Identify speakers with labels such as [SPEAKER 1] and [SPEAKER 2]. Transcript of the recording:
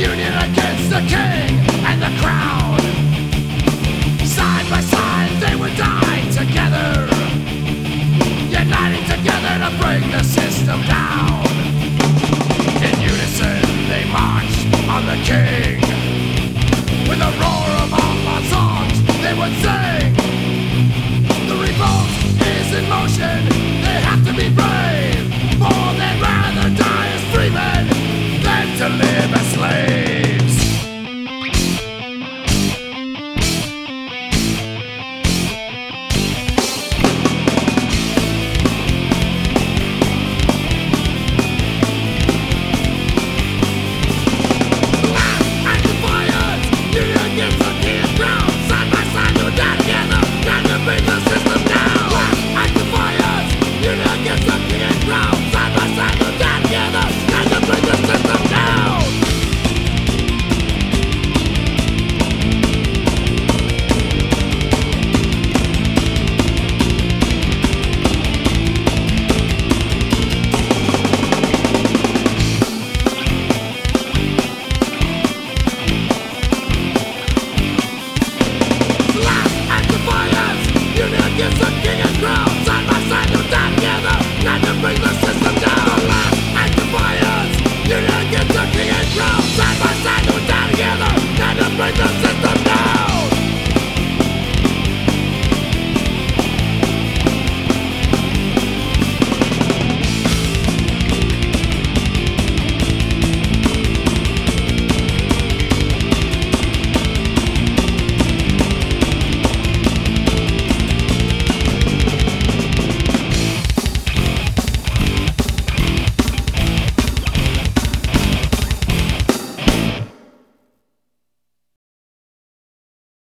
[SPEAKER 1] union against the king and the crown. Side by side, they would die together, uniting together to bring the system down. In unison, they marched on the king.